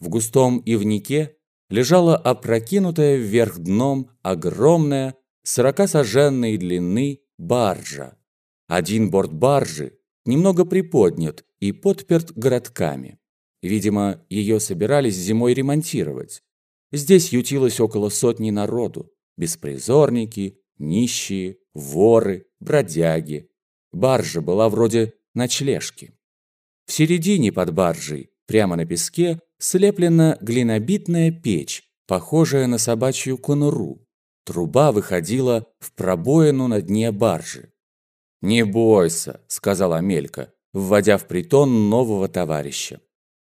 В густом ивнике лежала опрокинутая вверх дном огромная, сорокасоженной длины баржа. Один борт баржи немного приподнят и подперт городками. Видимо, ее собирались зимой ремонтировать. Здесь ютилось около сотни народу. Беспризорники, нищие, воры, бродяги. Баржа была вроде ночлежки. В середине под баржей, прямо на песке, слеплена глинобитная печь, похожая на собачью конуру. Труба выходила в пробоину на дне баржи. «Не бойся», — сказала Амелька, вводя в притон нового товарища.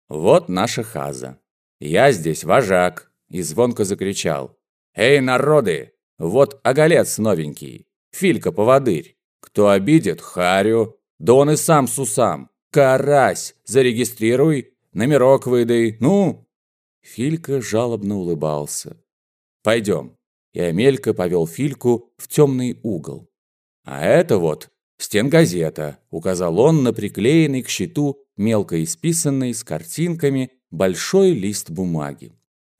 «Вот наша хаза. Я здесь вожак», — и звонко закричал. «Эй, народы! Вот оголец новенький, Филька-поводырь. Кто обидит, харю, да он и сам с усам. Карась, зарегистрируй, номерок выдай, ну!» Филька жалобно улыбался. «Пойдем». И Амелька повел Фильку в темный угол. «А это вот стенгазета», — указал он на приклеенный к щиту, мелко исписанный, с картинками, большой лист бумаги.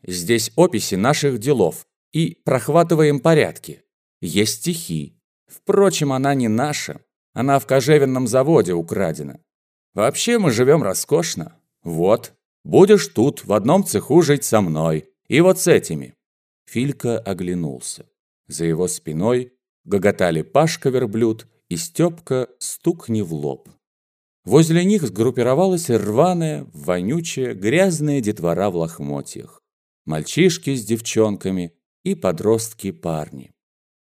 «Здесь описи наших делов, и прохватываем порядки. Есть стихи. Впрочем, она не наша. Она в кожевенном заводе украдена. Вообще мы живем роскошно. Вот, будешь тут, в одном цеху жить со мной. И вот с этими». Филька оглянулся. За его спиной гоготали Пашка-верблюд и Степка стукни в лоб. Возле них сгруппировалась рваная, вонючая, грязная детвора в лохмотьях. Мальчишки с девчонками и подростки-парни.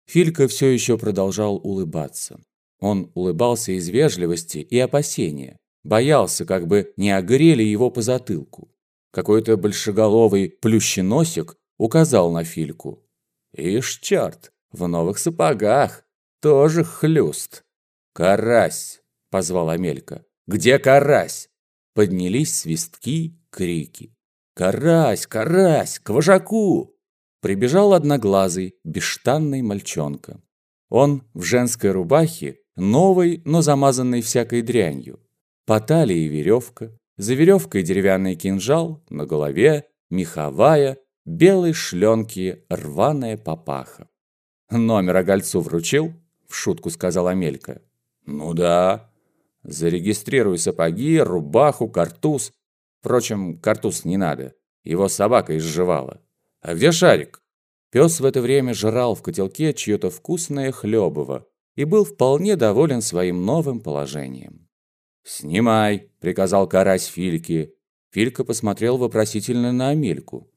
Филька все еще продолжал улыбаться. Он улыбался из вежливости и опасения. Боялся, как бы не огрели его по затылку. Какой-то большеголовый плющеносик указал на Фильку. «Ишь, черт, в новых сапогах, тоже хлюст». «Карась!» – позвал Амелька. «Где карась?» Поднялись свистки, крики. «Карась! Карась! К вожаку!» Прибежал одноглазый, бесштанный мальчонка. Он в женской рубахе, новой, но замазанной всякой дрянью. По талии веревка, за веревкой деревянный кинжал, на голове меховая, белой шленки рваная папаха. «Номер огольцу вручил?» – в шутку сказала Амелька. «Ну да. Зарегистрируй сапоги, рубаху, картуз. Впрочем, картуз не надо. Его собака изживала. А где шарик?» Пес в это время жрал в котелке чье-то вкусное хлебово и был вполне доволен своим новым положением. «Снимай», — приказал карась Фильке. Филька посмотрел вопросительно на Амельку.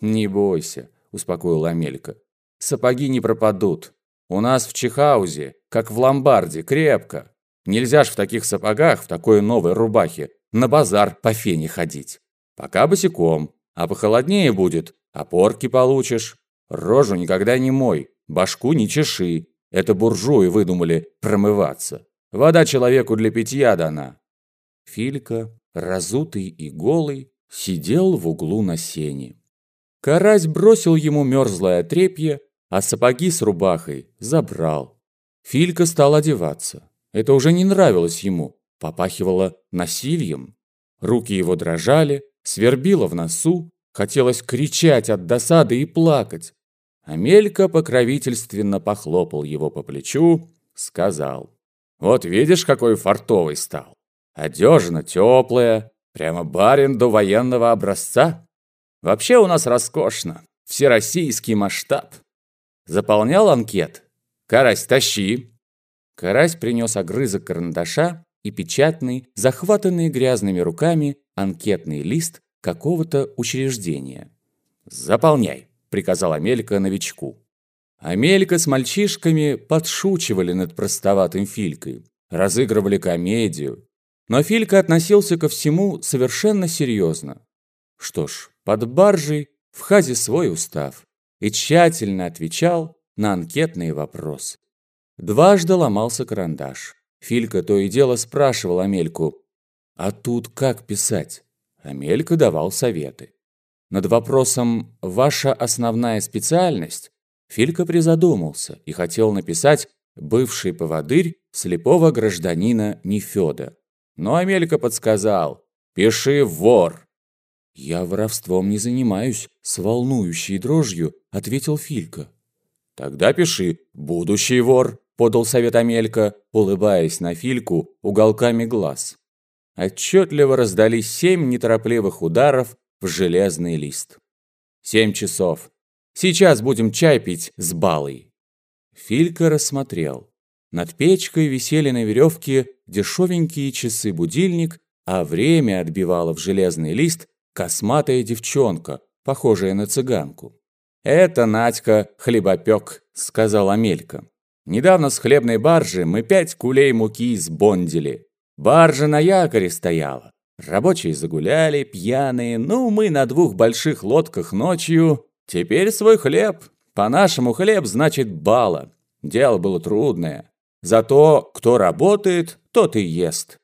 «Не бойся», — успокоила Амелька. «Сапоги не пропадут. У нас в Чехаузе, как в ломбарде, крепко. Нельзя ж в таких сапогах, в такой новой рубахе, на базар по фене ходить. Пока босиком, а похолоднее будет, опорки получишь. Рожу никогда не мой, башку не чеши. Это буржуи выдумали промываться. Вода человеку для питья дана». Филька, разутый и голый, сидел в углу на сене. Карась бросил ему мерзлое отрепье, а сапоги с рубахой забрал. Филька стал одеваться. Это уже не нравилось ему, попахивало насильем. Руки его дрожали, свербило в носу, хотелось кричать от досады и плакать. Амелька покровительственно похлопал его по плечу, сказал. Вот видишь, какой фартовый стал. Одежина теплая, прямо барин до военного образца. Вообще у нас роскошно, всероссийский масштаб. Заполнял анкет? Карась, тащи. Карась принес огрызок карандаша и печатный, захватанный грязными руками, анкетный лист какого-то учреждения. «Заполняй», — приказал Амелька новичку. Амелька с мальчишками подшучивали над простоватым Филькой, разыгрывали комедию. Но Филька относился ко всему совершенно серьезно. Что ж, под баржей в хазе свой устав и тщательно отвечал на анкетные вопросы. Дважды ломался карандаш. Филька то и дело спрашивал Амельку, «А тут как писать?» Амелька давал советы. Над вопросом «Ваша основная специальность» Филька призадумался и хотел написать «бывший поводырь слепого гражданина Нефёда». Но Амелька подсказал «пиши вор». «Я воровством не занимаюсь», — с волнующей дрожью ответил Филька. «Тогда пиши «Будущий вор», — подал совет Амелька, улыбаясь на Фильку уголками глаз. Отчетливо раздались семь неторопливых ударов в железный лист. «Семь часов. Сейчас будем чай пить с балой». Филька рассмотрел. Над печкой висели на веревке дешевенькие часы-будильник, а время отбивало в железный лист косматая девчонка, похожая на цыганку. «Это Надька хлебопек», — сказал Амелька. «Недавно с хлебной баржи мы пять кулей муки сбондили. Баржа на якоре стояла. Рабочие загуляли, пьяные, ну, мы на двух больших лодках ночью. Теперь свой хлеб. По-нашему хлеб значит бала. Дело было трудное. Зато кто работает, тот и ест.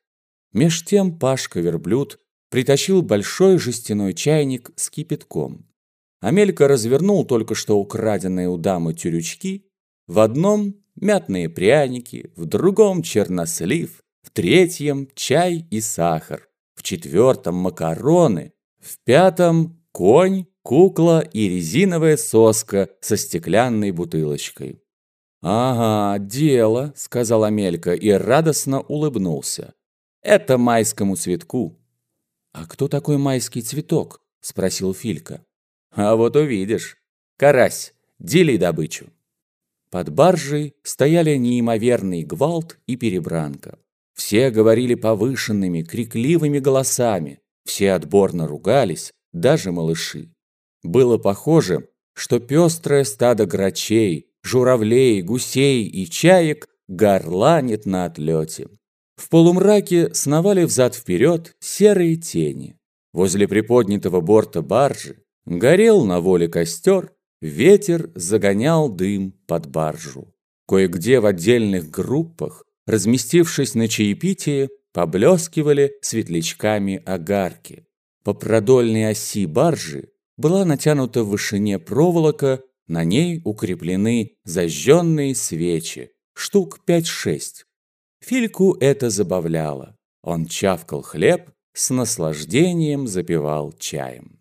Меж тем Пашка-верблюд притащил большой жестяной чайник с кипятком. Амелька развернул только что украденные у дамы тюрючки. В одном мятные пряники, в другом чернослив, в третьем чай и сахар, в четвертом макароны, в пятом конь, кукла и резиновая соска со стеклянной бутылочкой. «Ага, дело», — сказал Амелька и радостно улыбнулся. «Это майскому цветку». «А кто такой майский цветок?» — спросил Филька. А вот увидишь. Карась, дели добычу. Под баржей стояли неимоверный гвалт и перебранка. Все говорили повышенными, крикливыми голосами. Все отборно ругались, даже малыши. Было похоже, что пестрое стадо грачей, журавлей, гусей и чаек горланит на отлете. В полумраке сновали взад-вперед серые тени. Возле приподнятого борта баржи Горел на воле костер, ветер загонял дым под баржу. Кое-где в отдельных группах, разместившись на чаепитии, поблескивали светлячками огарки. По продольной оси баржи была натянута в вышине проволока, на ней укреплены зажженные свечи, штук пять-шесть. Фильку это забавляло. Он чавкал хлеб, с наслаждением запивал чаем.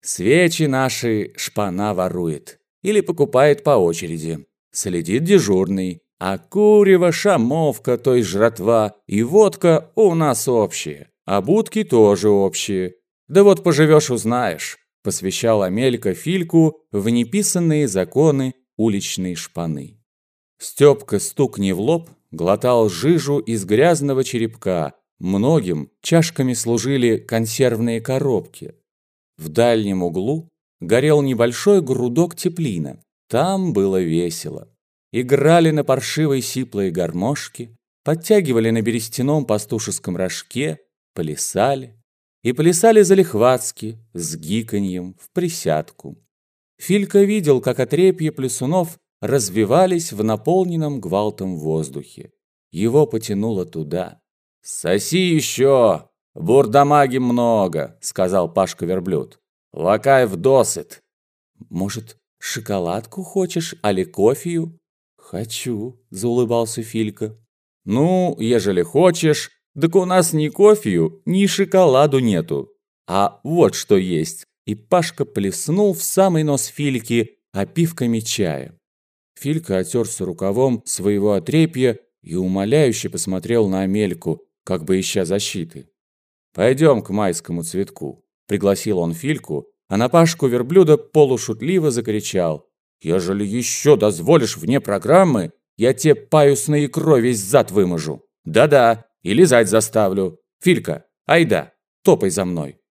Свечи наши шпана ворует или покупает по очереди. Следит дежурный, а курево, шамовка, то есть жратва и водка у нас общие, а будки тоже общие. Да вот поживешь узнаешь, посвящал Амелька Фильку в неписанные законы уличной шпаны. Степка стукни в лоб, глотал жижу из грязного черепка, многим чашками служили консервные коробки. В дальнем углу горел небольшой грудок теплина. Там было весело. Играли на паршивой сиплой гармошке, подтягивали на берестяном пастушеском рожке, плясали. И плясали залихватски, с гиканьем, в присядку. Филька видел, как отрепье плясунов развивались в наполненном гвалтом воздухе. Его потянуло туда. «Соси еще!» «Бурдамаги много», — сказал Пашка-верблюд. «Лакаев досыт». «Может, шоколадку хочешь, али кофею?» «Хочу», — заулыбался Филька. «Ну, ежели хочешь, так у нас ни кофею, ни шоколаду нету. А вот что есть». И Пашка плеснул в самый нос Фильки опивками чая. Филька отерся рукавом своего отрепья и умоляюще посмотрел на Амельку, как бы ища защиты. «Пойдем к майскому цветку», — пригласил он Фильку, а на Пашку верблюда полушутливо закричал. «Ежели еще дозволишь вне программы, я тебе паюсной икрой весь зад выможу. Да-да, и лизать заставлю. Филька, айда, топай за мной».